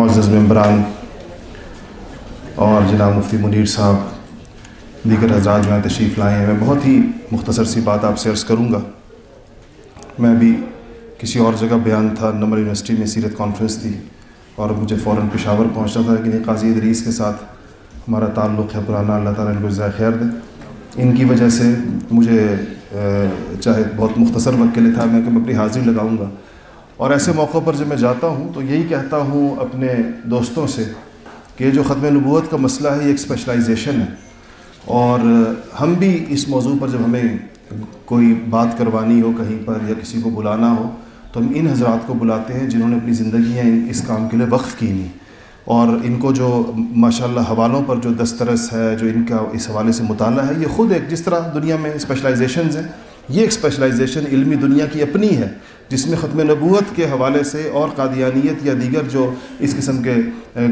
معزز ممبران اور جناب مفتی منیر صاحب، دیگر حضرات جو ہیں تشریف لائے ہیں۔ میں بہت ہی مختصر سی بات آپ سے عرض کروں گا۔ میں بھی کسی اور جگہ بیان تھا نمبر یونیورسٹی میں سیرت کانفرنس تھی اور مجھے فوراً پشاور پہنچنا تھا، لیکن قاضی ادریس کے ساتھ ہمارا تعلق ہے، پرانا، اللہ تعالیٰ ان کو ذائع خیر دے۔ ان کی وجہ سے مجھے چاہے بہت مختصر وقت کے لیے تھا، میں کہ میں اپنی حاضری لگاؤں گا۔ اور ایسے موقع پر جب میں جاتا ہوں تو یہی کہتا ہوں اپنے دوستوں سے کہ یہ جو ختم نبوت کا مسئلہ ہے، یہ ایک اسپیشلائزیشن ہے۔ اور ہم بھی اس موضوع پر جب ہمیں کوئی بات کروانی ہو کہیں پر یا کسی کو بلانا ہو، تو ہم ان حضرات کو بلاتے ہیں جنہوں نے اپنی زندگیاں اس کام کے لیے وقف کی نہیں۔ اور ان کو جو ماشاء اللہ حوالوں پر جو دسترس ہے، جو ان کا اس حوالے سے مطالعہ ہے، یہ خود ایک جس طرح دنیا میں اسپیشلائزیشنز ہیں یہ ایک اسپیشلائزیشن علمی دنیا کی اپنی ہے، جس میں ختم نبوت کے حوالے سے اور قادیانیت یا دیگر جو اس قسم کے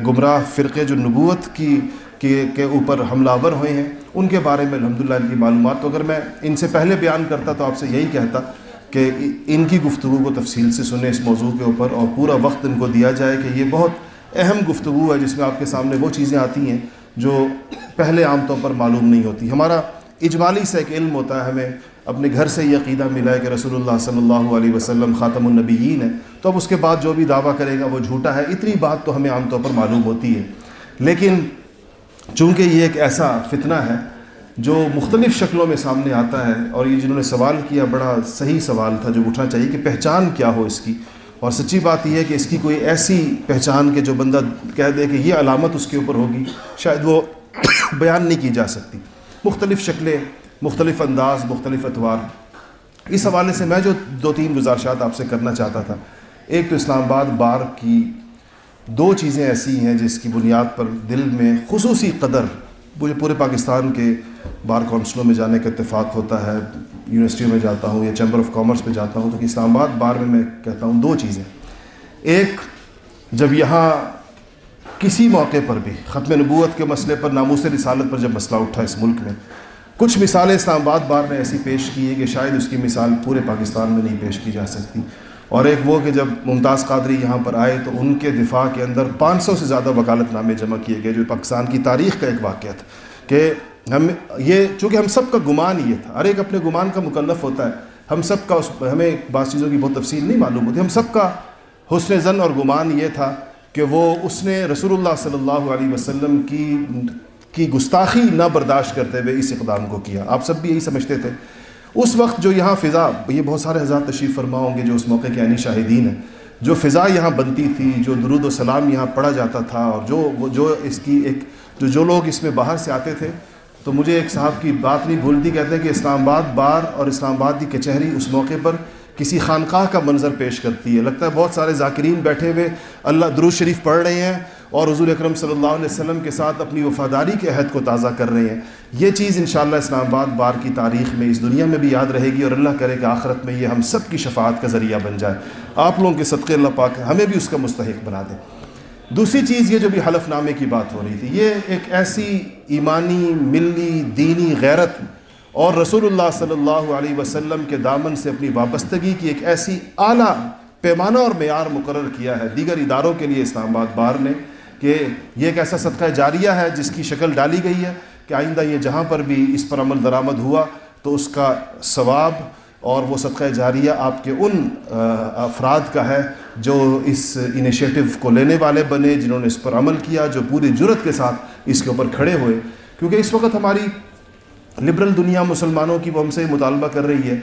گمراہ فرقے جو نبوت کی، کے اوپر حملہ ور ہوئے ہیں، ان کے بارے میں الحمدللہ ان کی معلومات تو اگر میں ان سے پہلے بیان کرتا تو آپ سے یہی کہتا کہ ان کی گفتگو کو تفصیل سے سنیں اس موضوع کے اوپر اور پورا وقت ان کو دیا جائے کہ یہ بہت اہم گفتگو ہے جس میں آپ کے سامنے وہ چیزیں آتی ہیں جو پہلے عام طور پر معلوم نہیں ہوتی۔ ہمارا اجمالی سے ایک علم ہوتا ہے، ہمیں اپنے گھر سے یہ عقیدہ ملا ہے کہ رسول اللہ صلی اللہ علیہ وسلم خاتم النبیین ہے تو اب اس کے بعد جو بھی دعویٰ کرے گا وہ جھوٹا ہے۔ اتنی بات تو ہمیں عام طور پر معلوم ہوتی ہے۔ لیکن چونکہ یہ ایک ایسا فتنہ ہے جو مختلف شکلوں میں سامنے آتا ہے اور یہ جنہوں نے سوال کیا بڑا صحیح سوال تھا جو اٹھنا چاہیے کہ پہچان کیا ہو اس کی۔ اور سچی بات یہ ہے کہ اس کی کوئی ایسی پہچان کہ جو بندہ کہہ دے کہ یہ علامت اس کے اوپر ہوگی، شاید وہ بیان نہیں کی جا سکتی۔ مختلف شکلیں مختلف انداز، مختلف اتوار اس حوالے سے میں جو دو تین گزارشات آپ سے کرنا چاہتا تھا، ایک تو اسلام آباد بار کی دو چیزیں ایسی ہیں جس کی بنیاد پر دل میں خصوصی قدر مجھے پورے پاکستان کے بار کونسلوں میں جانے کا اتفاق ہوتا ہے، یونیورسٹیوں میں جاتا ہوں یا چیمبر آف کامرس میں جاتا ہوں، تو اسلام آباد بار میں میں کہتا ہوں دو چیزیں۔ ایک، جب یہاں کسی موقع پر بھی ختم نبوت کے مسئلے پر، ناموس رسالت پر جب مسئلہ اٹھا اس ملک میں کچھ مثالیں اسلام آباد بار نے ایسی پیش کی ہے کہ شاید اس کی مثال پورے پاکستان میں نہیں پیش کی جا سکتی۔ اور ایک وہ کہ جب ممتاز قادری یہاں پر آئے تو ان کے دفاع کے اندر پانچ سو سے زیادہ وکالت نامے جمع کیے گئے جو پاکستان کی تاریخ کا ایک واقعہ تھا کہ ہم یہ چونکہ ہم سب کا گمان یہ تھا، ہر ایک اپنے گمان کا مکلف ہوتا ہے۔ ہم سب کا اس ہمیں بعض چیزوں کی بہت تفصیل نہیں معلوم ہوتی۔ ہم سب کا حسن زن اور گمان یہ تھا کہ وہ اس نے رسول اللہ صلی اللہ علیہ وسلم کی کی گستاخی نہ برداشت کرتے ہوئے اس اقدام کو کیا۔ آپ سب بھی یہی سمجھتے تھے۔ اس وقت جو یہاں فضا، یہ بہت سارے حضرات تشریف فرما ہوں گے جو اس موقع کے عینی شاہدین ہیں۔ جو فضا یہاں بنتی تھی، جو درود و سلام یہاں پڑھا جاتا تھا اور جو جو اس کی ایک، جو جو لوگ اس میں باہر سے آتے تھے، تو مجھے ایک صاحب کی بات نہیں بھولتی، کہتے ہیں کہ اسلام آباد بار اور اسلام آباد کی کچہری اس موقع پر کسی خانقاہ کا منظر پیش کرتی ہے۔ لگتا ہے بہت سارے ذاکرین بیٹھے ہوئے اللہ درود شریف پڑھ رہے ہیں۔ اور حضور اکرم صلی اللہ علیہ وسلم کے ساتھ اپنی وفاداری کے عہد کو تازہ کر رہے ہیں۔ یہ چیز انشاءاللہ اسلام آباد بار کی تاریخ میں اس دنیا میں بھی یاد رہے گی اور اللہ کرے کہ آخرت میں یہ ہم سب کی شفاعت کا ذریعہ بن جائے۔ آپ لوگوں کے صدقے اللہ پاک ہمیں بھی اس کا مستحق بنا دیں دوسری چیز یہ جو بھی حلف نامے کی بات ہو رہی تھی، یہ ایک ایسی ایمانی، ملی، دینی غیرت اور رسول اللہ صلی اللہ علیہ وسلم کے دامن سے اپنی وابستگی کی ایک ایسی اعلیٰ، پیمانہ اور معیار مقرر کیا ہے۔ دیگر اداروں کے لیے اسلام آباد بار نے کہ یہ ایک ایسا صدقہ جاریہ ہے جس کی شکل ڈالی گئی ہے کہ آئندہ یہ جہاں پر بھی اس پر عمل درآمد ہوا تو اس کا ثواب اور وہ صدقہ جاریہ آپ کے ان افراد کا ہے جو اس انیشیٹو کو لینے والے بنے، جنہوں نے اس پر عمل کیا، جو پوری جرت کے ساتھ اس کے اوپر کھڑے ہوئے۔ کیونکہ اس وقت ہماری لبرل دنیا مسلمانوں کی وہ ہم سے مطالبہ کر رہی ہے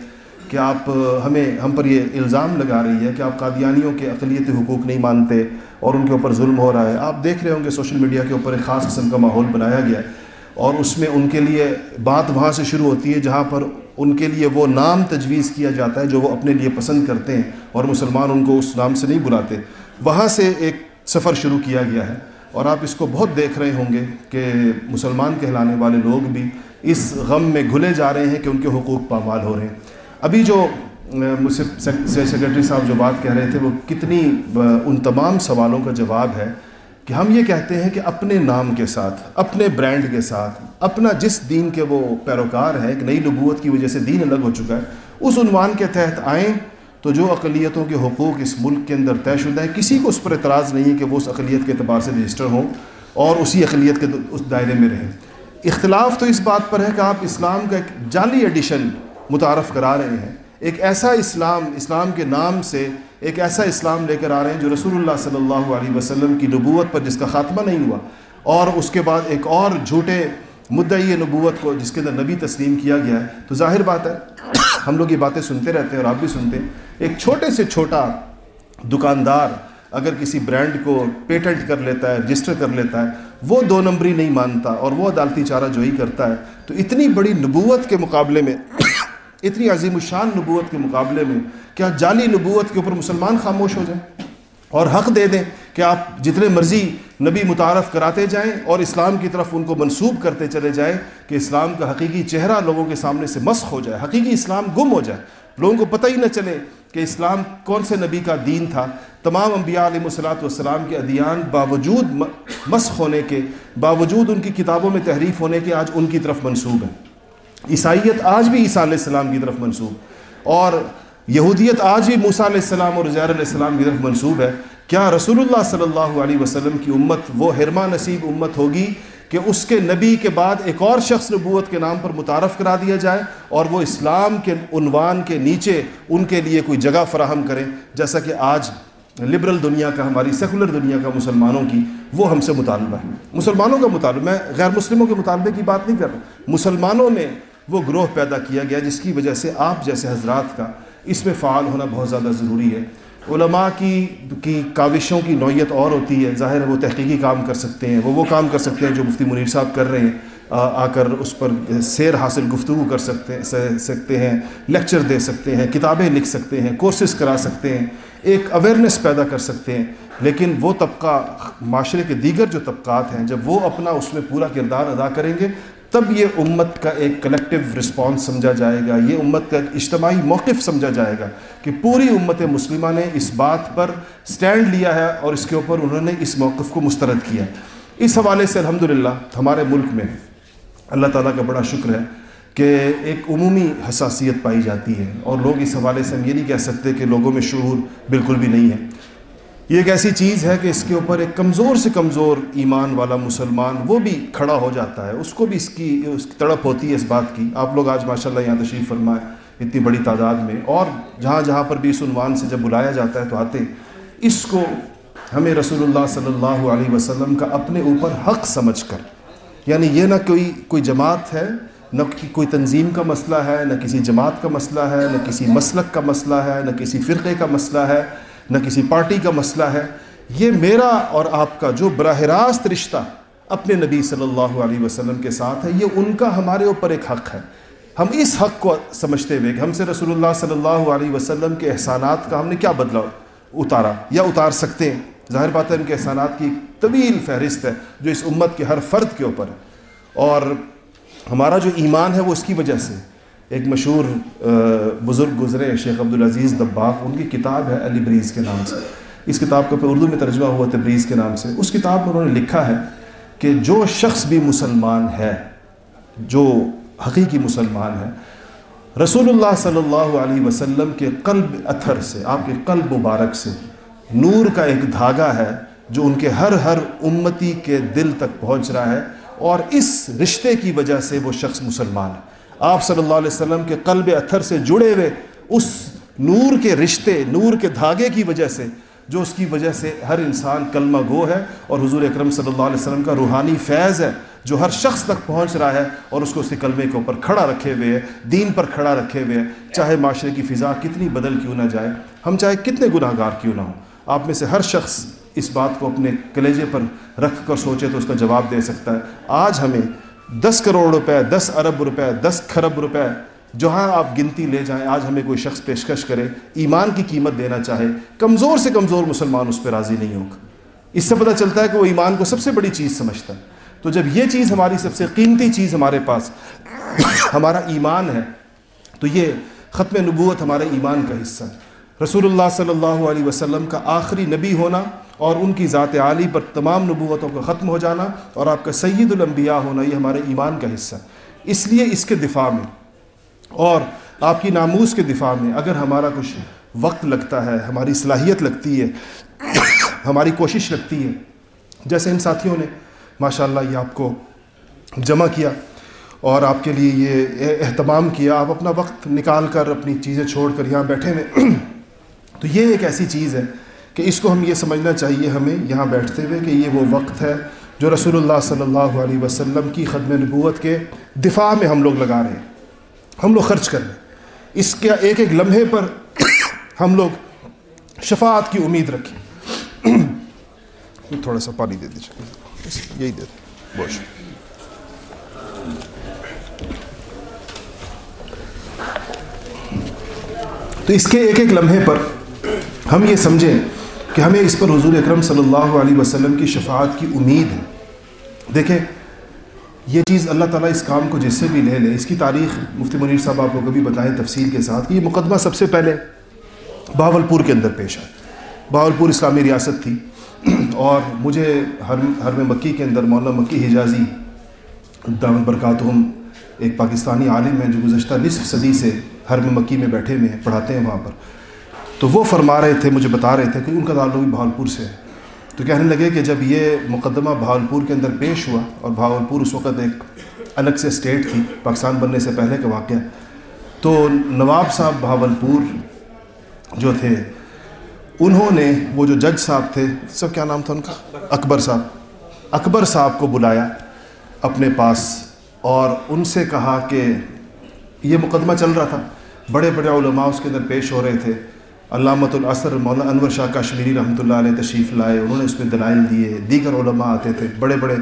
کہ آپ ہمیں، ہم پر یہ الزام لگا رہی ہے کہ آپ قادیانیوں کے اقلیتی حقوق نہیں مانتے اور ان کے اوپر ظلم ہو رہا ہے۔ آپ دیکھ رہے ہوں گے سوشل میڈیا کے اوپر ایک خاص قسم کا ماحول بنایا گیا ہے اور اس میں ان کے لیے بات وہاں سے شروع ہوتی ہے جہاں پر ان کے لیے وہ نام تجویز کیا جاتا ہے جو وہ اپنے لیے پسند کرتے ہیں اور مسلمان ان کو اس نام سے نہیں بلاتے۔ وہاں سے ایک سفر شروع کیا گیا ہے اور آپ اس کو بہت دیکھ رہے ہوں گے کہ مسلمان کہلانے والے لوگ بھی اس غم میں گھلے جا رہے ہیں کہ ان کے حقوق پامال ہو رہے ہیں۔ ابھی جو مجھ سے سیکرٹری صاحب جو بات کہہ رہے تھے، وہ کتنی ان تمام سوالوں کا جواب ہے کہ ہم یہ کہتے ہیں کہ اپنے نام کے ساتھ، اپنے برانڈ کے ساتھ، اپنا جس دین کے وہ پیروکار ہیں، ایک نئی نبوت کی وجہ سے دین الگ ہو چکا ہے، اس عنوان کے تحت آئیں تو جو اقلیتوں کے حقوق اس ملک کے اندر طے شدہ ہیں، کسی کو اس پر اعتراض نہیں ہے کہ وہ اس اقلیت کے اعتبار سے رجسٹر ہوں اور اسی اقلیت کے اس دائرے میں رہیں۔ اختلاف تو اس بات پر ہے کہ آپ اسلام کا ایک جعلی ایڈیشن متعارف کرا رہے ہیں۔ ایک ایسا اسلام اسلام کے نام سے ایک ایسا اسلام لے کر آ رہے ہیں جو رسول اللہ صلی اللہ علیہ وسلم کی نبوت پر جس کا خاتمہ نہیں ہوا، اور اس کے بعد ایک اور جھوٹے مدعی نبوت کو جس کے اندر نبی تسلیم کیا گیا ہے۔ تو ظاہر بات ہے، ہم لوگ یہ باتیں سنتے رہتے ہیں اور آپ بھی سنتے ہیں۔ ایک چھوٹے سے چھوٹا دکاندار اگر کسی برانڈ کو پیٹنٹ کر لیتا ہے، رجسٹر کر لیتا ہے، وہ دو نمبری نہیں مانتا اور وہ عدالتی چارہ جوئی کرتا ہے، تو اتنی بڑی نبوت کے مقابلے میں اتنی عظیم الشان نبوت کے مقابلے میں، کیا جعلی نبوت کے اوپر مسلمان خاموش ہو جائیں؟ اور حق دے دیں کہ آپ جتنے مرضی نبی متعارف کراتے جائیں اور اسلام کی طرف ان کو منسوب کرتے چلے جائیں کہ اسلام کا حقیقی چہرہ لوگوں کے سامنے سے مسخ ہو جائے، حقیقی اسلام گم ہو جائے۔ لوگوں کو پتہ ہی نہ چلے کہ اسلام کون سے نبی کا دین تھا۔ تمام انبیاء علیہ الصلاۃ والسلام کے ادیان باوجود مسخ ہونے کے، باوجود ان کی کتابوں میں تحریف ہونے کے، آج ان کی طرف منسوب ہیں۔ عیسائیت آج بھی عیسیٰ علیہ السلام کی طرف منسوب اور یہودیت آج بھی موسیٰ علیہ السلام اور زیر علیہ السلام کی طرف منسوب ہے۔ کیا رسول اللہ صلی اللہ علیہ وسلم کی امت وہ حرمہ نصیب امت ہوگی کہ اس کے نبی کے بعد ایک اور شخص نبوت کے نام پر متعارف کرا دیا جائے اور وہ اسلام کے عنوان کے نیچے ان کے لیے کوئی جگہ فراہم کریں جیسا کہ آج لبرل دنیا کا، ہماری سیکولر دنیا کا، مسلمانوں کی وہ ہم سے مطالبہ ہے۔ مسلمانوں کا مطالبہ، میں غیر مسلموں کے مطالبے کی بات نہیں کر رہا مسلمانوں میں وہ گروہ پیدا کیا گیا جس کی وجہ سے آپ جیسے حضرات کا اس میں فعال ہونا بہت زیادہ ضروری ہے۔ علماء کی کی کاوشوں کی نوعیت اور ہوتی ہے۔ ظاہر ہے وہ تحقیقی کام کر سکتے ہیں، وہ وہ کام کر سکتے ہیں جو مفتی منیر صاحب کر رہے ہیں۔ آ کر اس پر سیر حاصل گفتگو کر سکتے ہیں سکتے ہیں، لیکچر دے سکتے ہیں، کتابیں لکھ سکتے ہیں، کورسز کرا سکتے ہیں۔ ایک اویئرنیس پیدا کر سکتے ہیں۔ لیکن وہ طبقہ، معاشرے کے دیگر جو طبقات ہیں، جب وہ اپنا اس میں پورا کردار ادا کریں گے تب یہ امت کا ایک کلیکٹیو رسپانس سمجھا جائے گا، یہ امت کا ایک اجتماعی موقف سمجھا جائے گا کہ پوری امت مسلمہ نے اس بات پر سٹینڈ لیا ہے اور اس کے اوپر انہوں نے اس موقف کو مسترد کیا۔ اس حوالے سے الحمدللہ ہمارے ملک میں اللہ تعالیٰ کا بڑا شکر ہے کہ ایک عمومی حساسیت پائی جاتی ہے اور لوگ اس حوالے سے ہم یہ نہیں کہہ سکتے کہ لوگوں میں شعور بالکل بھی نہیں ہے۔ یہ ایک ایسی چیز ہے کہ اس کے اوپر ایک کمزور سے کمزور ایمان والا مسلمان وہ بھی کھڑا ہو جاتا ہے، اس کو بھی اس کی اس کی تڑپ ہوتی ہے اس بات کی۔ آپ لوگ آج ماشاء اللہ یہاں تشریف فرمائے اتنی بڑی تعداد میں۔ اور جہاں جہاں پر بھی اس عنوان سے جب بلایا جاتا ہے تو آتے اس کو ہمیں رسول اللہ صلی اللہ علیہ وسلم کا اپنے اوپر حق سمجھ کر یعنی یہ نہ کوئی کوئی جماعت ہے، نہ کوئی تنظیم کا مسئلہ ہے، نہ کسی جماعت کا مسئلہ ہے، نہ کسی مسلک کا مسئلہ ہے، نہ کسی فرقے کا مسئلہ ہے۔ نہ کسی پارٹی کا مسئلہ ہے۔ یہ میرا اور آپ کا جو براہ راست رشتہ اپنے نبی صلی اللہ علیہ وسلم کے ساتھ ہے، یہ ان کا ہمارے اوپر ایک حق ہے۔ ہم اس حق کو سمجھتے ہوئے کہ ہم سے رسول اللہ صلی اللہ علیہ وسلم کے احسانات کا ہم نے کیا بدلا اتارا یا اتار سکتے ہیں؟ ظاہر بات ہے، ان کے احسانات کی طویل فہرست ہے جو اس امت کے ہر فرد کے اوپر ہے۔ اور ہمارا جو ایمان ہے وہ اس کی وجہ سے ایک مشہور بزرگ گزرے شیخ عبدالعزیز دباغ، ان کی کتاب ہے علی بریز کے نام سے۔ اس کتاب کا اردو میں ترجمہ ہوا تبریز کے نام سے۔ اس کتاب میں انہوں نے لکھا ہے کہ جو شخص بھی مسلمان ہے، جو حقیقی مسلمان ہے، رسول اللہ صلی اللہ علیہ وسلم کے قلب اتھر سے، آپ کے قلب مبارک سے نور کا ایک دھاگا ہے جو ان کے ہر ہر امتی کے دل تک پہنچ رہا ہے اور اس رشتے کی وجہ سے وہ شخص مسلمان ہے۔ آپ صلی اللہ علیہ وسلم کے قلب اتھر سے جڑے ہوئے اس نور کے رشتے، نور کے دھاگے کی وجہ سے، جو اس کی وجہ سے ہر انسان کلمہ گو ہے اور حضور اکرم صلی اللہ علیہ وسلم کا روحانی فیض ہے، جو ہر شخص تک پہنچ رہا ہے اور اس کو اس کے کلمے کے اوپر کھڑا رکھے ہوئے ہے، دین پر کھڑا رکھے ہوئے ہے۔ چاہے معاشرے کی فضا کتنی بدل کیوں نہ جائے، ہم چاہے کتنے گناہ گار کیوں نہ ہوں۔ آپ میں سے ہر شخص اس بات کو اپنے کلیجے پر رکھ کر سوچے تو اس کا جواب دے سکتا ہے۔ آج ہمیں دس کروڑ روپے، دس ارب روپے، دس کھرب روپے، جہاں آپ گنتی لے جائیں، آج ہمیں کوئی شخص پیشکش کرے، ایمان کی قیمت دینا چاہے، کمزور سے کمزور مسلمان اس پہ راضی نہیں ہوگا اس سے پتہ چلتا ہے کہ وہ ایمان کو سب سے بڑی چیز سمجھتا ہے۔ تو جب یہ چیز ہماری سب سے قیمتی چیز ہمارے پاس ہمارا ایمان ہے، تو یہ ختم نبوت ہمارے ایمان کا حصہ ہے۔ رسول اللہ صلی اللہ علیہ وسلم کا آخری نبی ہونا اور ان کی ذات عالی پر تمام نبوتوں کا ختم ہو جانا اور آپ کا سید الانبیاء ہونا یہ ہمارے ایمان کا حصہ اس لیے اس کے دفاع میں اور آپ کی ناموس کے دفاع میں اگر ہمارا کچھ وقت لگتا ہے، ہماری صلاحیت لگتی ہے، ہماری کوشش لگتی ہے، جیسے ان ساتھیوں نے ماشاء اللہ یہ آپ کو جمع کیا اور آپ کے لیے یہ اہتمام کیا، آپ اپنا وقت نکال کر اپنی چیزیں چھوڑ کر یہاں بیٹھے ہوئے تو یہ ایک ایسی چیز ہے کہ اس کو ہم یہ سمجھنا چاہیے ہمیں یہاں بیٹھتے ہوئے کہ یہ وہ وقت ہے جو رسول اللہ صلی اللہ علیہ وسلم کی ختم نبوت کے دفاع میں ہم لوگ لگا رہے ہیں۔ ہم لوگ خرچ کر رہے ہیں۔ اس کے ایک ایک لمحے پر ہم لوگ شفاعت کی امید رکھیں۔ تھوڑا سا پانی دے دیجیے یہی دے دیں۔ بہت شکریہ۔ تو اس کے ایک ایک لمحے پر ہم یہ سمجھیں کہ ہمیں اس پر حضور اکرم صلی اللہ علیہ وسلم کی شفاعت کی امید ہے۔ دیکھیں، یہ چیز اللہ تعالیٰ اس کام کو جس سے بھی لے لے، اس کی تاریخ مفتی منیر صاحب آپ کو بھی بتائیں تفصیل کے ساتھ کہ یہ مقدمہ سب سے پہلے باولپور کے اندر پیش آئے۔ باولپور اسلامی ریاست تھی اور مجھے ہر حرم مکی کے اندر مولانا مکی حجازی دعوت برکاتہم، ایک پاکستانی عالم ہیں جو گزشتہ نصف صدی سے حرم مکی میں بیٹھے ہوئے ہیں، پڑھاتے ہیں وہاں پر۔ تو وہ فرما رہے تھے، مجھے بتا رہے تھے کہ ان کا تعلق بھی بھاولپور سے ہے۔ تو کہنے لگے کہ جب یہ مقدمہ بھاولپور کے اندر پیش ہوا اور بھاولپور اس وقت ایک الگ سے اسٹیٹ تھی، پاکستان بننے سے پہلے کا واقعہ، تو نواب صاحب بھاولپور جو تھے، انہوں نے وہ جو جج صاحب تھے، سب کیا نام تھا ان کا؟ اکبر صاحب۔ اکبر صاحب کو بلایا اپنے پاس اور ان سے کہا کہ یہ مقدمہ چل رہا تھا۔ بڑے بڑے علماء اس کے اندر پیش ہو رہے تھے۔ علامت العصر مولانا انور شاہ کشمیری رحمۃ اللہ علیہ تشریف لائے، انہوں نے اس میں دلائل دیے، دیگر علماء آتے تھے، بڑے بڑے،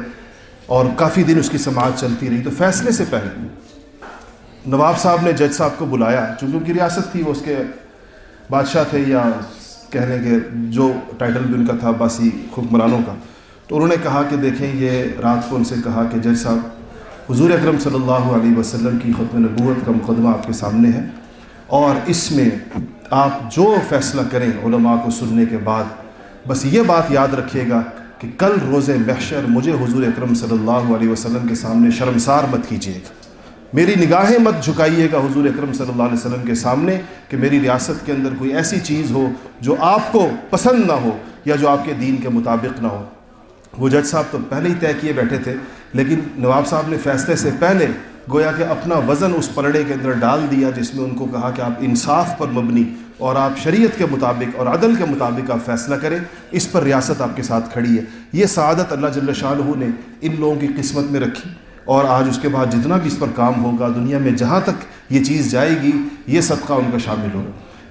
اور کافی دن اس کی سماعت چلتی رہی۔ تو فیصلے سے پہلے نواب صاحب نے جج صاحب کو بلایا، چونکہ ان کی ریاست تھی، وہ اس کے بادشاہ تھے یا کہنے کے جو ٹائٹل بھی ان کا تھا، باسی حکمرانوں کا۔ تو انہوں نے کہا کہ دیکھیں، یہ رات کو ان سے کہا کہ جج صاحب، حضور اکرم صلی اللہ علیہ وسلم کی ختم نبوت کا مقدمہ آپ کے سامنے ہے۔ اور اس میں آپ جو فیصلہ کریں علماء کو سننے کے بعد، بس یہ بات یاد رکھیے گا کہ کل روز محشر مجھے حضور اکرم صلی اللہ علیہ وسلم کے سامنے شرمسار مت کیجیے گا۔ میری نگاہیں مت جھکائیے گا حضور اکرم صلی اللہ علیہ وسلم کے سامنے کہ میری ریاست کے اندر کوئی ایسی چیز ہو جو آپ کو پسند نہ ہو یا جو آپ کے دین کے مطابق نہ ہو۔ وہ جج صاحب تو پہلے ہی طے کیے بیٹھے تھے، لیکن نواب صاحب نے فیصلے سے پہلے گویا کہ اپنا وزن اس پلڑے کے اندر ڈال دیا جس میں ان کو کہا کہ آپ انصاف پر مبنی اور آپ شریعت کے مطابق اور عدل کے مطابق آپ فیصلہ کریں، اس پر ریاست آپ کے ساتھ کھڑی ہے۔ یہ سعادت اللہ جل شاہ نے ان لوگوں کی قسمت میں رکھی اور آج اس کے بعد جتنا بھی اس پر کام ہوگا دنیا میں جہاں تک یہ چیز جائے گی، یہ صدقہ ان کا شامل ہوگا۔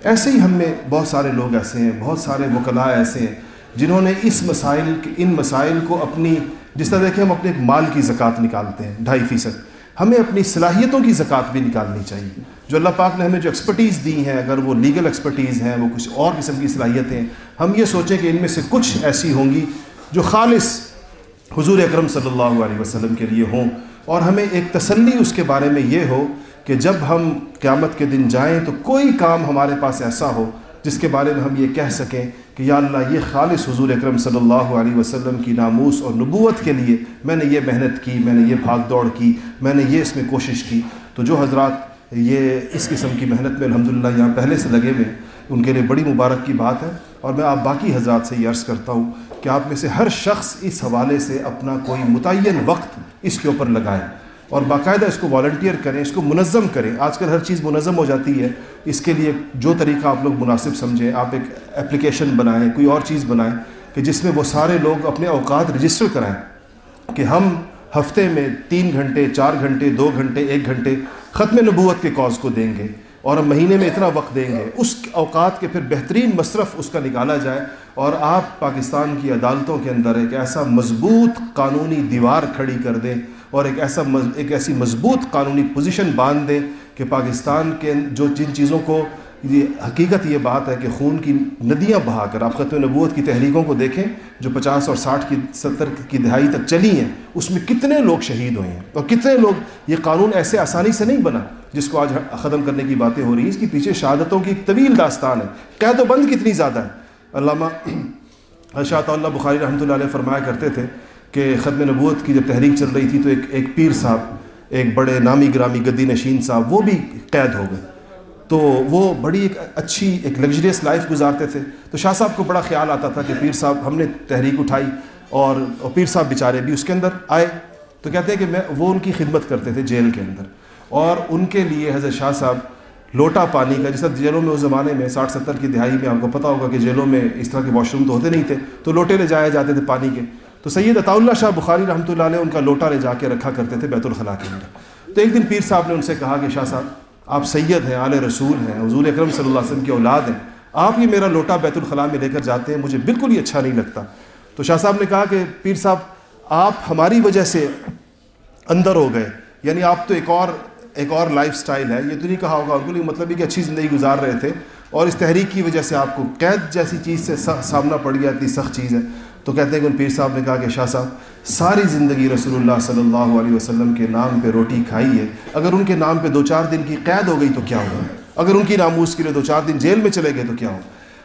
ایسے ہی ہم میں بہت سارے لوگ ایسے ہیں، بہت سارے وکلاء ایسے ہیں جنہوں نے اس مسائل، ان مسائل کو اپنی، جس طرح دیکھیں ہم اپنے مال کی زکوٰۃ نکالتے ہیں، ڈھائی فیصد۔ ہمیں اپنی صلاحیتوں کی زکوٰۃ بھی نکالنی چاہیے۔ جو اللہ پاک نے ہمیں جو ایکسپرٹیز دی ہیں، اگر وہ لیگل ایکسپرٹیز ہیں، وہ کچھ اور قسم کی صلاحیتیں ہم یہ سوچیں کہ ان میں سے کچھ ایسی ہوں گی جو خالص حضور اکرم صلی اللہ علیہ وسلم کے لیے ہوں۔ اور ہمیں ایک تسلی اس کے بارے میں یہ ہو کہ جب ہم قیامت کے دن جائیں تو کوئی کام ہمارے پاس ایسا ہو جس کے بارے میں ہم یہ کہہ سکیں کہ یا اللہ، یہ خالص حضور اکرم صلی اللہ علیہ وسلم کی ناموس اور نبوت کے لیے میں نے یہ محنت کی، میں نے یہ بھاگ دوڑ کی، میں نے یہ اس میں کوشش کی۔ تو جو حضرات یہ اس قسم کی محنت میں الحمدللہ یہاں پہلے سے لگے ہوئے ان کے لیے بڑی مبارک کی بات ہے۔ اور میں آپ باقی حضرات سے یہ عرض کرتا ہوں کہ آپ میں سے ہر شخص اس حوالے سے اپنا کوئی متعین وقت اس کے اوپر لگائے۔ اور باقاعدہ اس کو والنٹیئر کریں، اس کو منظم کریں۔ آج کل ہر چیز منظم ہو جاتی ہے۔ اس کے لیے جو طریقہ آپ لوگ مناسب سمجھیں، آپ ایک اپلیکیشن بنائیں، کوئی اور چیز بنائیں کہ جس میں وہ سارے لوگ اپنے اوقات رجسٹر کرائیں کہ ہم ہفتے میں تین گھنٹے، چار گھنٹے، دو گھنٹے، ایک گھنٹے ختم نبوت کے کاز کو دیں گے اور ہم مہینے میں اتنا وقت دیں گے۔ اس اوقات کے پھر بہترین مصرف اس کا نکالا جائے اور آپ پاکستان کی عدالتوں کے اندر ایک ایسا مضبوط قانونی دیوار کھڑی کر دیں۔ اور ایک ایسا ایک ایسی مضبوط قانونی پوزیشن باندھ دیں کہ پاکستان کے جو جن چیزوں کو یہ حقیقت یہ بات ہے کہ خون کی ندیاں بہا کر آپ ختم نبوت کی تحریکوں کو دیکھیں جو پچاس اور ساٹھ کی، ستر کی دہائی تک چلی ہیں، اس میں کتنے لوگ شہید ہوئے ہیں؟ اور کتنے لوگ یہ قانون ایسے آسانی سے نہیں بنا جس کو آج ختم کرنے کی باتیں ہو رہی ہیں؟ اس کی پیچھے شہادتوں کی ایک طویل داستان ہے۔ قید و بند کتنی زیادہ ہے علامہ شاہ اللہ بخاری رحمۃ اللہ علیہ فرمایا کرتے تھے کہ ختم نبوت کی جب تحریک چل رہی تھی تو ایک ایک پیر صاحب، ایک بڑے نامی گرامی گدی نشین صاحب، وہ بھی قید ہو گئے۔ تو وہ بڑی ایک اچھی، ایک لگژریس لائف گزارتے تھے۔ تو شاہ صاحب کو بڑا خیال آتا تھا کہ پیر صاحب، ہم نے تحریک اٹھائی اور پیر صاحب بیچارے بھی اس کے اندر آئے۔ تو کہتے ہیں کہ میں وہ ان کی خدمت کرتے تھے جیل کے اندر۔ اور ان کے لیے حضرت شاہ صاحب لوٹا پانی کا جیسا جیلوں میں اس زمانے میں ساٹھ ستر کی دہائی میں آپ کو پتہ ہوگا کہ جیلوں میں اس طرح کے واش روم تو ہوتے نہیں تھے۔ تو لوٹے لے جائے جاتے تھے پانی کے۔ تو سید عطا اللہ شاہ بخاری رحمۃ اللہ علیہ ان کا لوٹا لے جا کے رکھا کرتے تھے بیت الخلاء کے اندر۔ تو ایک دن پیر صاحب نے ان سے کہا کہ شاہ صاحب، آپ سید ہیں اعلی رسول ہیں، حضور اکرم صلی اللہ علیہ وسلم کی اولاد ہیں۔ آپ یہ میرا لوٹا بیت الخلاء میں لے کر جاتے ہیں، مجھے بالکل ہی اچھا نہیں لگتا۔ تو شاہ صاحب نے کہا کہ پیر صاحب، آپ ہماری وجہ سے اندر ہو گئے۔ یعنی آپ تو ایک اور ایک اور لائف سٹائل ہے۔ یہ تو نہیں کہا ہوگا ان کو مطلب ہے کہ اچھی زندگی گزار رہے تھے۔ اور اس تحریک کی وجہ سے آپ کو قید جیسی چیز سے سامنا پڑ گیا، اتنی سخت چیز ہے۔ تو کہتے ہیں کہ ان پیر صاحب نے کہا کہ شاہ صاحب، ساری زندگی رسول اللہ صلی اللہ علیہ وسلم کے نام پہ روٹی کھائی ہے، اگر ان کے نام پہ دو چار دن کی قید ہو گئی تو کیا ہوگا اگر ان کی ناموس کے لیے دو چار دن جیل میں چلے گئے تو کیا ہو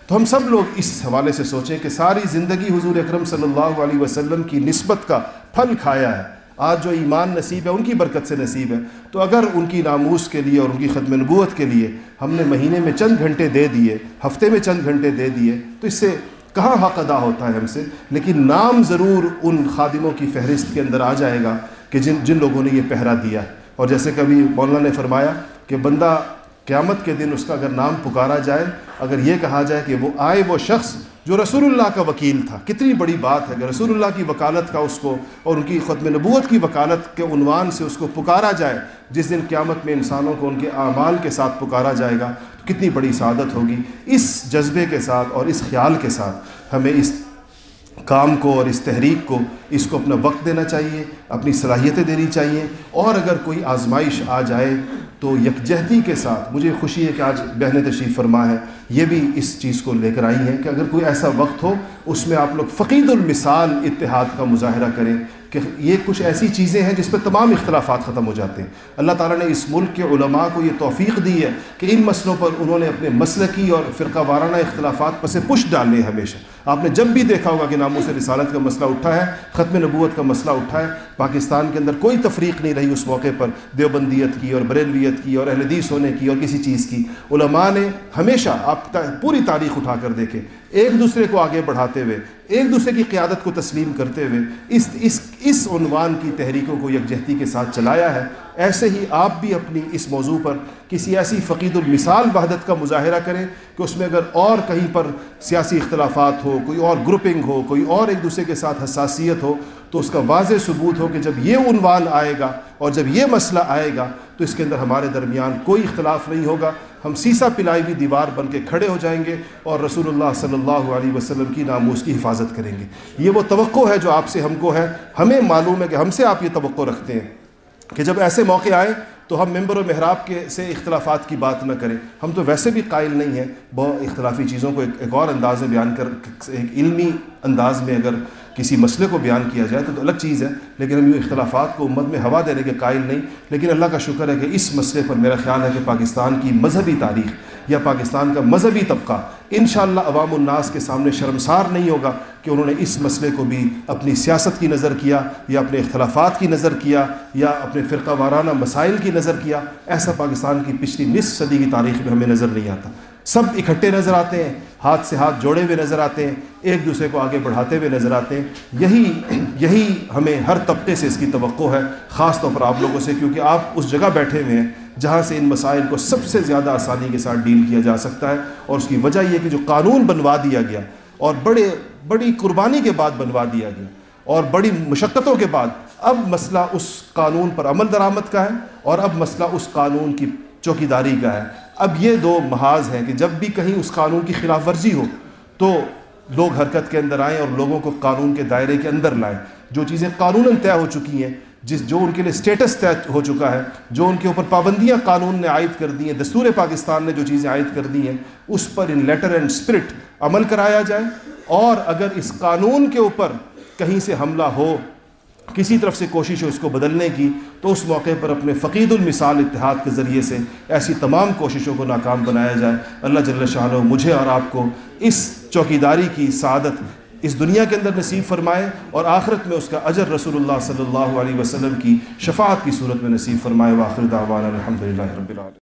تو ہم سب لوگ اس حوالے سے سوچیں کہ ساری زندگی حضور اکرم صلی اللہ علیہ وسلم کی نسبت کا پھل کھایا ہے۔ آج جو ایمان نصیب ہے، ان کی برکت سے نصیب ہے۔ تو اگر ان کی ناموس کے لیے اور ان کی ختم نبوت کے لیے ہم نے مہینے میں چند گھنٹے دے دیے، ہفتے میں چند گھنٹے دے دیے، تو اس سے کہاں حق ادا ہوتا ہے ہم سے؟ لیکن نام ضرور ان خادموں کی فہرست کے اندر آ جائے گا کہ جن جن لوگوں نے یہ پہرا دیا ہے۔ اور جیسے کبھی مولانا نے فرمایا کہ بندہ قیامت کے دن اس کا اگر نام پکارا جائے، اگر یہ کہا جائے کہ وہ آئے وہ شخص جو رسول اللہ کا وکیل تھا۔ کتنی بڑی بات ہے کہ رسول اللہ کی وکالت کا اس کو اور ان کی ختم نبوت کی وکالت کے عنوان سے اس کو پکارا جائے، جس دن قیامت میں انسانوں کو ان کے اعمال کے ساتھ پکارا جائے گا۔ کتنی بڑی سعادت ہوگی اس جذبے کے ساتھ اور اس خیال کے ساتھ ہمیں اس کام کو اور اس تحریک کو، اس کو اپنا وقت دینا چاہیے، اپنی صلاحیتیں دینی چاہیے۔ اور اگر کوئی آزمائش آ جائے تو یکجہتی کے ساتھ مجھے خوشی ہے کہ آج بہن تشریف فرما ہے، یہ بھی اس چیز کو لے کر آئی ہیں کہ اگر کوئی ایسا وقت ہو، اس میں آپ لوگ فقید المثال اتحاد کا مظاہرہ کریں۔ کہ یہ کچھ ایسی چیزیں ہیں جس پہ تمام اختلافات ختم ہو جاتے ہیں۔ اللہ تعالیٰ نے اس ملک کے علماء کو یہ توفیق دی ہے کہ ان مسئلوں پر انہوں نے اپنے مسلکی اور فرقہ وارانہ اختلافات پس پش ڈالے ہمیشہ۔ آپ نے جب بھی دیکھا ہوگا کہ ناموں سے رسالت کا مسئلہ اٹھا ہے، ختم نبوت کا مسئلہ اٹھا ہے، پاکستان کے اندر کوئی تفریق نہیں رہی اس موقع پر دیوبندیت کی اور بریلویت کی اور اہلدیس ہونے کی اور کسی چیز کی۔ علماء نے ہمیشہ آپ پوری تاریخ اٹھا کر دیکھے۔ ایک دوسرے کو آگے بڑھاتے ہوئے، ایک دوسرے کی قیادت کو تسلیم کرتے ہوئے، اس اس اس عنوان کی تحریکوں کو یکجہتی کے ساتھ چلایا ہے۔ ایسے ہی آپ بھی اپنی اس موضوع پر کسی ایسی فقید المثال وحدت کا مظاہرہ کریں کہ اس میں اگر اور کہیں پر سیاسی اختلافات ہو، کوئی اور گروپنگ ہو، کوئی اور ایک دوسرے کے ساتھ حساسیت ہو، تو اس کا واضح ثبوت ہو کہ جب یہ عنوان آئے گا اور جب یہ مسئلہ آئے گا، تو اس کے اندر ہمارے درمیان کوئی اختلاف نہیں ہوگا۔ ہم سیسا پلائی ہوئی دیوار بن کے کھڑے ہو جائیں گے اور رسول اللہ صلی اللہ علیہ وسلم کی ناموس کی حفاظت کریں گے۔ یہ وہ توقع ہے جو آپ سے ہم کو ہے۔ ہمیں معلوم ہے کہ ہم سے آپ یہ توقع رکھتے ہیں کہ جب ایسے موقع آئیں تو ہم ممبر و محراب کے سے اختلافات کی بات نہ کریں۔ ہم تو ویسے بھی قائل نہیں ہیں۔ بہت اختلافی چیزوں کو ایک ایک اور انداز میں بیان کر ایک علمی انداز میں اگر کسی مسئلے کو بیان کیا جائے تو الگ چیز ہے۔ لیکن ہم یہ اختلافات کو امت میں ہوا دینے کے قائل نہیں۔ لیکن اللہ کا شکر ہے کہ اس مسئلے پر میرا خیال ہے کہ پاکستان کی مذہبی تاریخ یا پاکستان کا مذہبی طبقہ، انشاءاللہ عوام الناس کے سامنے شرمسار نہیں ہوگا کہ انہوں نے اس مسئلے کو بھی اپنی سیاست کی نظر کیا، یا اپنے اختلافات کی نظر کیا، یا اپنے فرقہ وارانہ مسائل کی نظر کیا۔ ایسا پاکستان کی پچھلی نصف صدی کی تاریخ میں ہمیں نظر نہیں آتا۔ سب اکٹھے نظر آتے ہیں، ہاتھ سے ہاتھ جوڑے ہوئے نظر آتے ہیں، ایک دوسرے کو آگے بڑھاتے ہوئے نظر آتے ہیں۔ یہی یہی ہمیں ہر طبقے سے اس کی توقع ہے، خاص طور پر آپ لوگوں سے، کیونکہ آپ اس جگہ بیٹھے ہوئے ہیں جہاں سے ان مسائل کو سب سے زیادہ آسانی کے ساتھ ڈیل کیا جا سکتا ہے اور اس کی وجہ یہ کہ جو قانون بنوا دیا گیا اور بڑے بڑی قربانی کے بعد بنوا دیا گیا اور بڑی مشقتوں کے بعد اب مسئلہ اس قانون پر عمل درآمد کا ہے اور اب مسئلہ اس قانون کی چوکیداری کا ہے۔ اب یہ دو محاذ ہیں کہ جب بھی کہیں اس قانون کی خلاف ورزی ہو تو لوگ حرکت کے اندر آئیں اور لوگوں کو قانون کے دائرے کے اندر لائیں۔ جو چیزیں قانون طے ہو چکی ہیں جس جو ان کے لیے اسٹیٹس طے ہو چکا ہے، جو ان کے اوپر پابندیاں قانون نے عائد کر دی ہیں، دستور پاکستان نے جو چیزیں عائد کر دی ہیں، اس پر ان لیٹر اینڈ اسپرٹ عمل کرایا جائے۔ اور اگر اس قانون کے اوپر کہیں سے حملہ ہو، کسی طرف سے کوشش ہو اس کو بدلنے کی، تو اس موقع پر اپنے فقید المثال اتحاد کے ذریعے سے ایسی تمام کوششوں کو ناکام بنایا جائے۔ اللہ جل شاہ مجھے اور آپ کو اس چوکیداری کی سعادت اس دنیا کے اندر نصیب فرمائے اور آخرت میں اس کا اجر رسول اللہ صلی اللہ علیہ وسلم کی شفاعت کی صورت میں نصیب فرمائے واخر دعوانا الحمدللہ رب العالمین۔